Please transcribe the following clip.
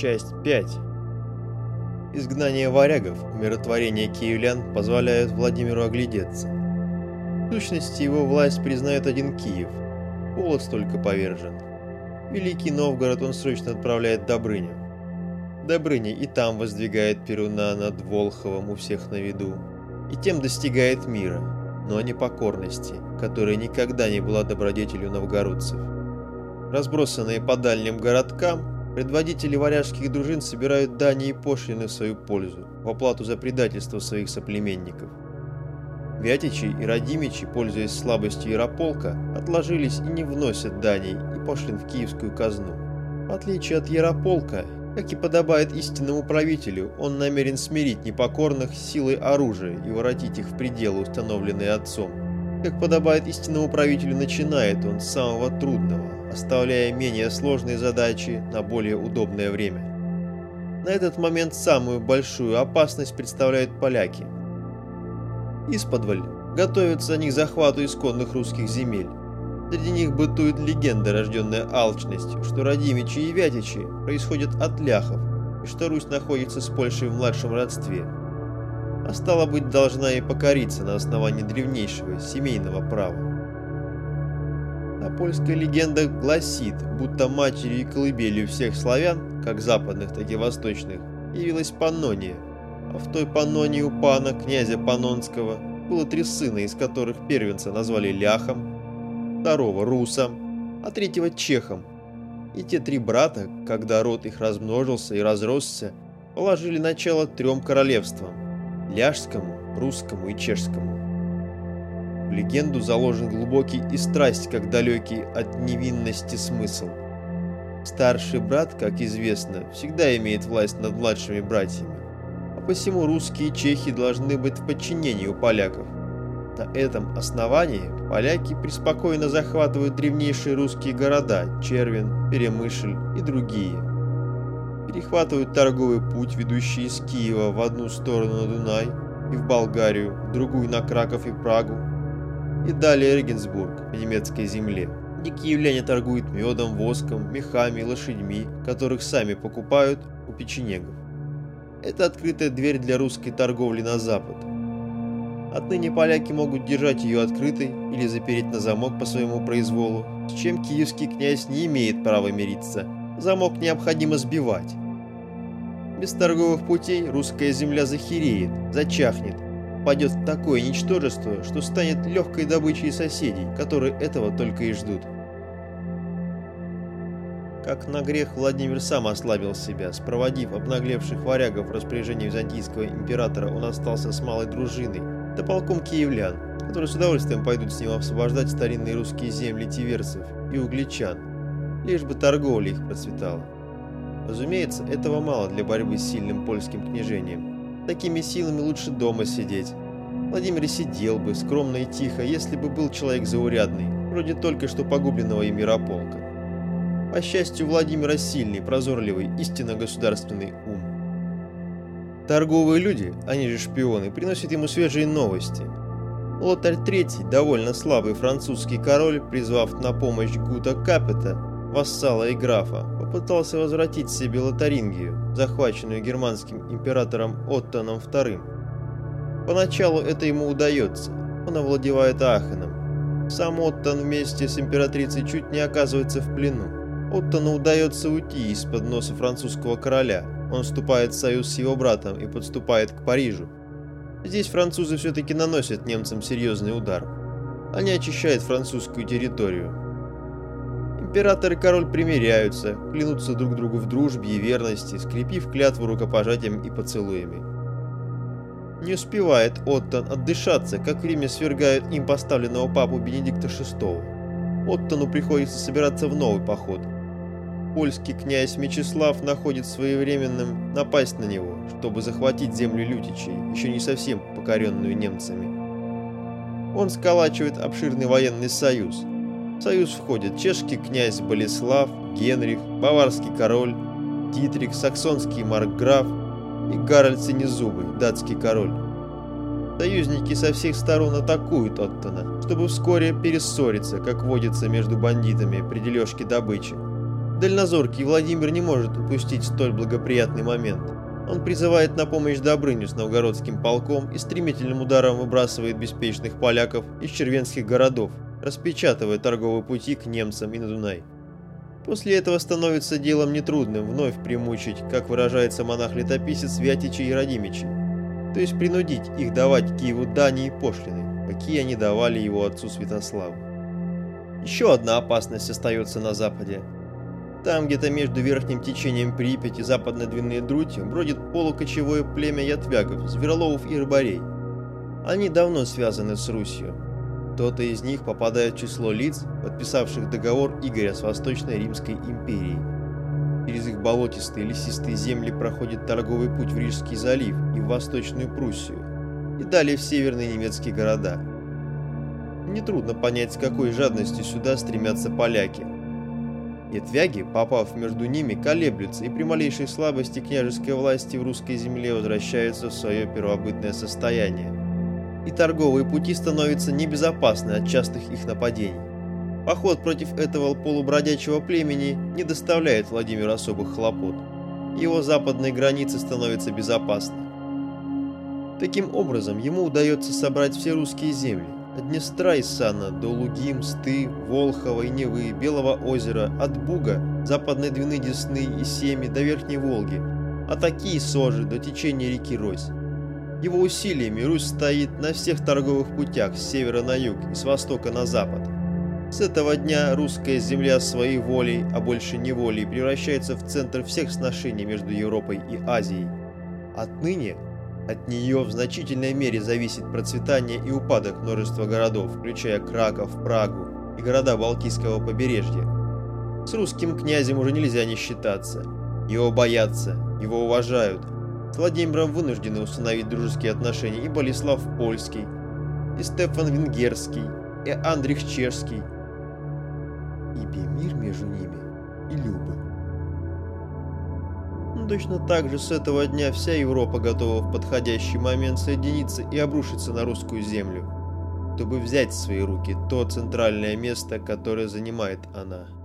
Часть 5. Изгнание варягов, умиротворение киевлян позволяют Владимиру оглядеться. В сущности, его власть признает один Киев. Полоц только повержен. Великий Новгород он срочно отправляет Добрыню. Добрыня и там воздвигает Перуна над Волховом у всех на виду. И тем достигает мира, но не покорности, которая никогда не была добродетелью новгородцев. Разбросанные по дальним городкам, предводители варяжских дружин собирают дани и пошлины в свою пользу, в оплату за предательство своих соплеменников. Вятичи и Радимичи, пользуясь слабостью Ярополка, отложились и не вносят даней и пошлин в киевскую казну. В отличие от Ярополка, как и подобает истинному правителю, он намерен смирить непокорных силой оружия и воротить их в пределы, установленные отцом. Как подобает истинному правителю, начинает он с самого трудного, оставляя менее сложные задачи на более удобное время. На этот момент самую большую опасность представляют поляки. Исподволь готовятся они к захвату исконных русских земель. Среди них бытует легенда, рожденная алчностью, что Радимичи и Вятичи происходят от ляхов, и что Русь находится с Польшей в младшем родстве – а стало быть, должна и покориться на основании древнейшего семейного права. Польская легенда гласит, будто матерью и колыбелью всех славян, как западных, так и восточных, явилась Паннония, а в той Паннонии у пана, князя Панонского, было три сына, из которых первенца назвали Ляхом, второго Русом, а третьего Чехом. И те три брата, когда род их размножился и разросся, положили начало трем королевствам ляжскому, русскому и чешскому. В легенду заложен глубокий и страсть, как далекий от невинности смысл. Старший брат, как известно, всегда имеет власть над младшими братьями, а посему русские и чехи должны быть в подчинении у поляков. На этом основании поляки преспокойно захватывают древнейшие русские города – Червин, Перемышль и другие – перехватывают торговый путь, ведущий из Киева в одну сторону на Дунай и в Болгарию, в другую на Краков и Прагу, и далее Регенсбург немецкой земле, где киевляне торгуют медом, воском, мехами, лошадьми, которых сами покупают у печенегов. Это открытая дверь для русской торговли на запад. Отныне поляки могут держать ее открытой или запереть на замок по своему произволу, с чем киевский князь не имеет права мириться. Замок необходимо сбивать. Без торговых путей русская земля захереет, зачахнет, падет в такое ничтожество, что станет легкой добычей соседей, которые этого только и ждут. Как на грех Владимир сам ослабил себя, спроводив обнаглевших варягов в распоряжении византийского императора, он остался с малой дружиной, да полком киевлян, которые с удовольствием пойдут с ним освобождать старинные русские земли тиверцев и угличан, лишь бы торговля их процветала. Разумеется, этого мало для борьбы с сильным польским княжением. Такими силами лучше дома сидеть. Владимир сидел бы, скромно и тихо, если бы был человек заурядный, вроде только что погубленного им Мирополка. По счастью, Владимира сильный, прозорливый, истинно государственный ум. Торговые люди, они же шпионы, приносят ему свежие новости. Лотарь III, довольно слабый французский король, призвав на помощь Гута Капета, вассала и графа, попытался возвратить себе Лотарингию, захваченную германским императором Оттоном II. Поначалу это ему удается, он овладевает Ахеном. Сам Оттон вместе с императрицей чуть не оказывается в плену. Оттону удается уйти из-под носа французского короля. Он вступает в союз с его братом и подступает к Парижу. Здесь французы все-таки наносят немцам серьезный удар. Они очищают французскую территорию. Император и король примиряются, клянутся друг другу в дружбе и верности, скрепив клятву рукопожатием и поцелуями. Не успевает Оттон отдышаться, как Риме свергают им поставленного папу Бенедикта VI. Оттону приходится собираться в новый поход. Польский князь Мечислав находит своевременным напасть на него, чтобы захватить землю Лютичей, еще не совсем покоренную немцами. Он сколачивает обширный военный союз, в союз входят чешский князь Болеслав, Генрих, баварский король, Дитрих, саксонский маркграф и Гарольд Синезубый, датский король. Союзники со всех сторон атакуют Оттона, чтобы вскоре перессориться, как водится между бандитами при дележке добычи. Дальнозоркий Владимир не может упустить столь благоприятный момент. Он призывает на помощь Добрыню с новгородским полком и стремительным ударом выбрасывает беспечных поляков из червенских городов, распечатывая торговые пути к немцам и на Дунай. После этого становится делом нетрудным вновь примучить, как выражается монах-летописец Вятичей и Радимичей, то есть принудить их давать Киеву дани и пошлины, какие они давали его отцу Святославу. Еще одна опасность остается на западе. Там, где-то между верхним течением Припяти и западной Двинной Друти, бродит полукочевое племя ятвягов, звероловов и рыбарей. Они давно связаны с Русью, кто-то из них попадает в число лиц, подписавших договор Игоря с Восточной Римской империей. Через их болотистые лесистые земли проходит торговый путь в Рижский залив и в Восточную Пруссию, и далее в северные немецкие города. Нетрудно понять, с какой жадностью сюда стремятся поляки. Ветвяги, попав между ними, колеблются и при малейшей слабости княжеской власти в русской земле возвращаются в свое первобытное состояние и торговые пути становятся небезопасны от частых их нападений. Поход против этого полубродячего племени не доставляет Владимиру особых хлопот. Его западные границы становятся безопасны. Таким образом, ему удается собрать все русские земли, от Днестра и Сана до Луги, Мсты, Волхова и Невы, Белого озера, от Буга, Западной Двины Десны и Семи до Верхней Волги, от Оки и Сожи до течения реки Рось. Его усилиями Русь стоит на всех торговых путях с севера на юг и с востока на запад. С этого дня русская земля своей волей, а больше неволей, превращается в центр всех сношений между Европой и Азией. Отныне от нее в значительной мере зависит процветание и упадок множества городов, включая Краков, Прагу и города Балтийского побережья. С русским князем уже нельзя не считаться. Его боятся, его уважают, с вынуждены установить дружеские отношения и Болеслав Польский, и Стефан Венгерский, и Андрих Чешский, и мир между ними, и Любы. Но ну, точно так же с этого дня вся Европа готова в подходящий момент соединиться и обрушиться на русскую землю, чтобы взять в свои руки то центральное место, которое занимает она.